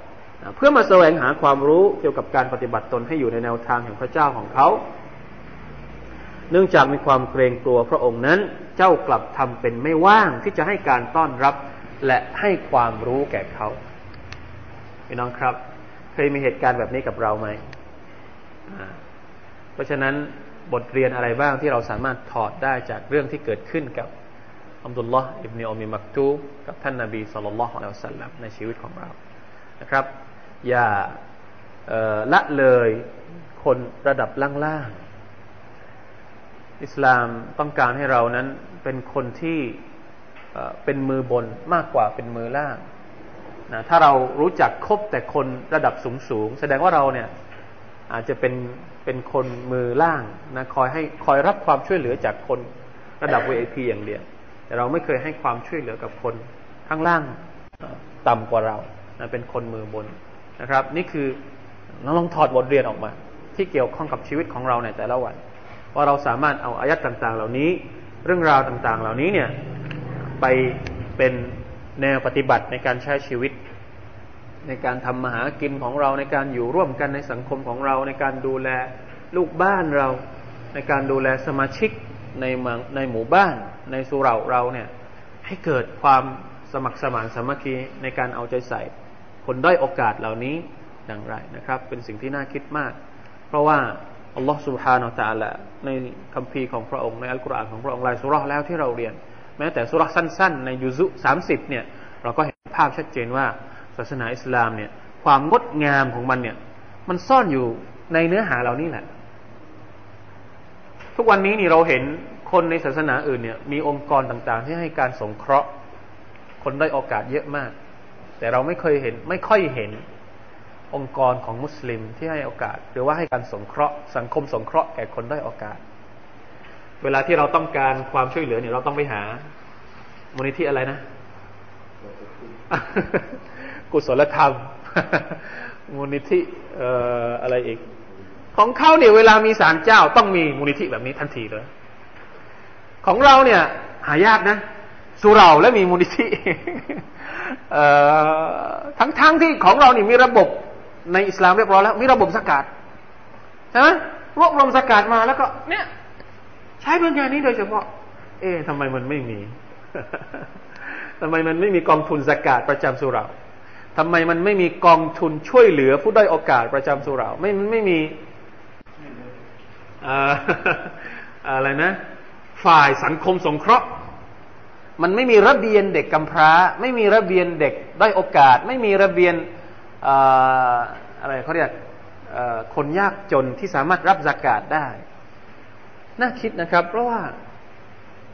เพื่อมาแสวงหาความรู้เกี่ยวกับการปฏิบัติตนให้อยู่ในแนวทางแห่งพระเจ้าของเขา เนื่องจากมีความเกรงกลัวพระองค์นั้น เจ้ากลับทำเป็นไม่ว่างที่จะให้การต้อนรับและให้ความรู้แก่เขาพี่น้องครับ เคยมีเหตุการณ์แบบนี้กับเราไหมเพราะฉะนั้น บทเรียนอะไรบ้างที่เราสามารถถอดได้จากเรื่องที่เกิดขึ้นกับอัมดุลลอฮ์อิบเนอมีมักตูกับท่านนาบีสุลต่านละฮ์อัลลอฮ์สัลลัมในชีวิตของเรานะครับ อย่าละเลยคนระดับล่างๆ อิสลามต้องการให้เรานั้นเป็นคนที่เป็นมือบนมากกว่าเป็นมือล่างนะถ้าเรารู้จักคบแต่คนระดับสูงๆ แสดงว่าเราเนี่ย อาจจะเป็นเป็นคนมือล่างนะคอยให้คอยรับความช่วยเหลือจากคนระดับ VIP อย่างเดียวแต่เราไม่เคยให้ความช่วยเหลือกับคนข้างล่างต่ำกว่าเรานะเป็นคนมือบนนะครับ นี่คือเราลองถอดบทเรียนออกมา ที่เกี่ยวข้องกับชีวิตของเราในแต่ละวันว่าเราสามารถเอาอายัดต่าง ๆ เหล่านี้ เรื่องราวต่างๆ เหล่านี้เนี่ยไปเป็นแนวปฏิบัติในการใช้ชีวิต ในการทำมาหากินของเราในการอยู่ร่วมกันในสังคมของเรา ในการดูแลลูกบ้านเรา ในการดูแลสมาชิกในเมืองในหมู่บ้าน ในสุราเราเนี่ย ให้เกิดความสมัครสมานสามัคคีในการเอาใจใส่คนด้โอกาสเหล่านี้อย่างไรนะครับ เป็นสิ่งที่น่าคิดมาก เพราะว่าอัลลอฮฺสุบฮานาอัลละในคัมภีร์ของพระองค์ในอัลกุรอานของพระองค์ลายสุราแล้วที่เราเรียน แม้แต่สุราสั้น ๆ ในยุซุสามสิบเนี่ย เราก็เห็นภาพชัดเจนว่า ศาสนาอิสลามเนี่ย ความงดงามของมันเนี่ย มันซ่อนอยู่ในเนื้อหาเหล่านี้แหละ ทุกวันนี้นี่เราเห็นคนในศาสนาอื่นเนี่ย มีองค์กรต่างๆ ที่ให้การสงเคราะห์ คนได้โอกาสเยอะมาก แต่เราไม่เคยเห็น ไม่ค่อยเห็นองค์กรของมุสลิมที่ให้โอกาส หรือว่าให้การสงเคราะห์ สังคมสงเคราะห์แก่คนได้โอกาส เวลาที่เราต้องการความช่วยเหลือเนี่ยเราต้องไปหามูลนิธิอะไรนะ กุศลธรรม มูลนิธิเอ่ออะไรอีก ของเขาเนี่ยเวลามีศาลเจ้าต้องมีมูลนิธิแบบนี้ทันทีเลย ของเราเนี่ยหายากนะสุเราและมีมูลนิธิทั้งๆทที่ของเรานี่มีระบบในอิสลามเรียบร้อยแล้ว มีระบบสกัดใช่ไหมรวบรวมสกัดมาแล้วก็ เนี่ย ใช้เพื่องานนี้โดยเฉพาะ เอ๊ะทำไมมันไม่มีทำไมมันไม่มีกองทุนสกัดประจำสุเรา ทำไมมันไม่มีกองทุนช่วยเหลือผู้ได้โอกาสประจำสุราไม่ไม่มีอะไรนะ ฝ่ายสังคมสงเคราะห์ มันไม่มีระเบียนเด็กกำพร้า ไม่มีระเบียนเด็กได้โอกาส ไม่มีระเบียนอะไรเขาเรียกคนยากจนที่สามารถรับสกาดได้ น่าคิดนะครับ เพราะว่า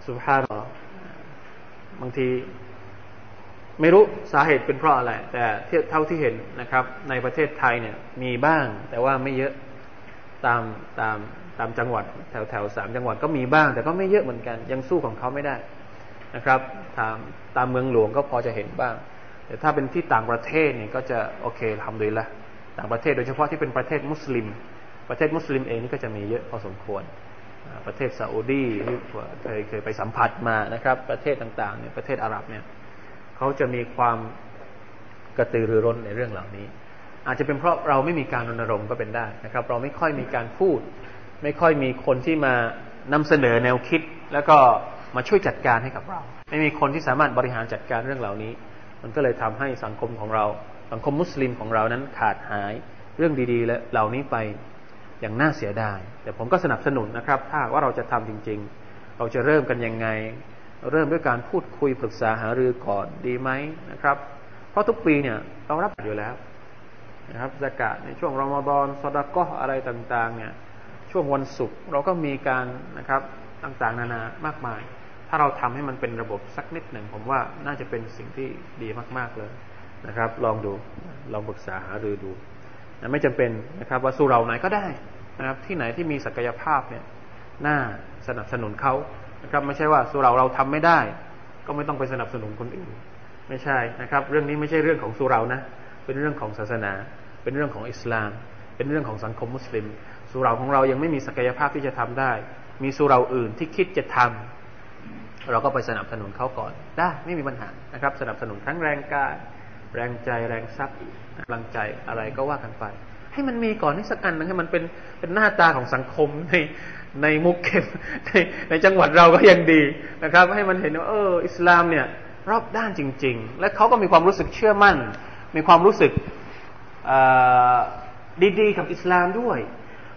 สุภาพบางที ไม่รู้สาเหตุเป็นเพราะอะไร แต่เท่าที่เห็นนะครับ ในประเทศไทยเนี่ยมีบ้าง แต่ว่าไม่เยอะตามตามตามจังหวัดแถวแถวสามจังหวัดก็มีบ้าง แต่ก็ไม่เยอะเหมือนกัน ยังสู้ของเขาไม่ได้นะครับ ตามตามเมืองหลวงก็พอจะเห็นบ้าง แต่ถ้าเป็นที่ต่างประเทศเนี่ยก็จะโอเคทำโดยละต่างประเทศโดยเฉพาะที่เป็นประเทศมุสลิม ประเทศมุสลิมเองนี่ก็จะมีเยอะพอสมควรประเทศซาอุดีที่เคยเคยไปสัมผัสมานะครับ ประเทศต่างๆเนี่ยประเทศอาหรับเนี่ย เขาจะมีความกระตือรือร้นในเรื่องเหล่านี้ อาจจะเป็นเพราะเราไม่มีการรณรงค์ก็เป็นได้นะครับ เราไม่ค่อยมีการพูด ไม่ค่อยมีคนที่มานำเสนอแนวคิด แล้วก็มาช่วยจัดการให้กับเรา ไม่มีคนที่สามารถบริหารจัดการเรื่องเหล่านี้ มันก็เลยทำให้สังคมของเรา สังคมมุสลิมของเรานั้นขาดหายเรื่องดีๆและเหล่านี้ไปอย่างน่าเสียดาย แต่ผมก็สนับสนุนนะครับ ถ้าว่าเราจะทำจริง ๆ เราจะเริ่มกันยังไง เริ่มด้วยการพูดคุยปรึกษาหารือก่อนดีไหมนะครับ เพราะทุกปีเนี่ยเรารับอยู่แล้วนะครับสกาดในช่วงรอมฎอนสดก็อะไรต่างๆเนี่ยช่วงวันศุกร์เราก็มีการนะครับต่างๆนานามากมาย ถ้าเราทำให้มันเป็นระบบสักนิดหนึ่งผมว่าน่าจะเป็นสิ่งที่ดีมากๆเลยนะครับ ลองดูลองปรึกษาหารือดูนะไม่จำเป็นนะครับ ว่าสู้เราไหนก็ได้นะครับที่ไหนที่มีศักยภาพเนี่ยน่าสนับสนุนเขา นะครับ ไม่ใช่ว่าสุราเราทำไม่ได้ ก็ไม่ต้องไปสนับสนุนคนอื่น ไม่ใช่นะครับ เรื่องนี้ไม่ใช่เรื่องของสุรานะ เป็นเรื่องของศาสนา เป็นเรื่องของอิสลาม เป็นเรื่องของสังคมมุสลิม สุราของเรายังไม่มีศักยภาพที่จะทำได้ มีสุราอื่นที่คิดจะทำเราก็ไปสนับสนุนเขาก่อนได้ไม่มีปัญหานะครับ สนับสนุนทั้งแรงกายแรงใจแรงทรัพย์กำลังใจอะไรก็ว่ากันไป ให้มันมีก่อนให้สักอันนึงให้มันเป็นเป็นหน้าตาของสังคมใน ในมุกเก็บในในจังหวัดเราก็ยังดีนะครับ ให้มันเห็นว่าเอออิสลามเนี่ยรอบด้านจริง ๆ และเขาก็มีความรู้สึกเชื่อมั่น มีความรู้สึกดีๆ กับอิสลามด้วย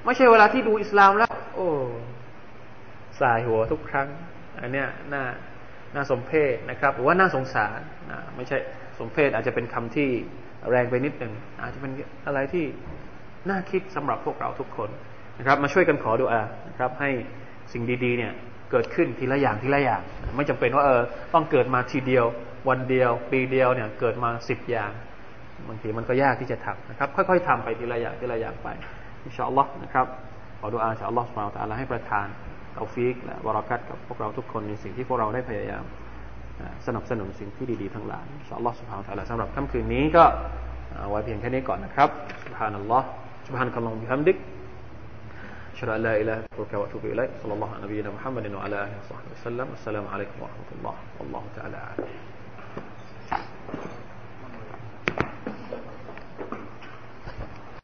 ไม่ใช่เวลาที่ดูอิสลามแล้ว โอ้สายหัวทุกครั้ง อันเนี้ยน่าน่าสมเพชนะครับ หรือว่าน่าสงสารนะไม่ใช่สมเพชอาจจะเป็นคำที่แรงไปนิดหนึ่งอาจจะเป็นอะไรที่น่าคิดสำหรับพวกเราทุกคน นะครับ มาช่วยกันขอดูอานะครับ ให้สิ่งดีๆเนี่ยเกิดขึ้นทีละอย่างทีละอย่าง ไม่จำเป็นว่าเออต้องเกิดมาทีเดียว วันเดียว ปีเดียวเนี่ยเกิดมาสิบอย่างบางทีมันก็ยากที่จะทำนะครับ ค่อยๆทำไปทีละอย่างทีละอย่างไปอินชาอัลลอฮ์นะครับขอดูอาอิชาอัลลอฮ์สุบานตะลาให้ประทานเอาฟิกและบรารักัตกับพวกเราทุกคนในสิ่งที่พวกเราได้พยายามสนับสนุนสิ่งที่ดีๆทั้งหลายอินชาอัลลอฮ์สุบฮานตะลาสำหรับค่ำคืนนี้ก็ไว้เพียงแค่นี้ก่อนนะครับสุบฮานัลลอฮ์สุบฮานักัลลอฮ์บิฮัมดิก أشهد أن لا إله إلا أنت وأتوب إليك. صلى الله على نبينا محمد وعلى آله وصحبه وسلم. السلام عليكم ورحمة الله. والله تعالى أعلم.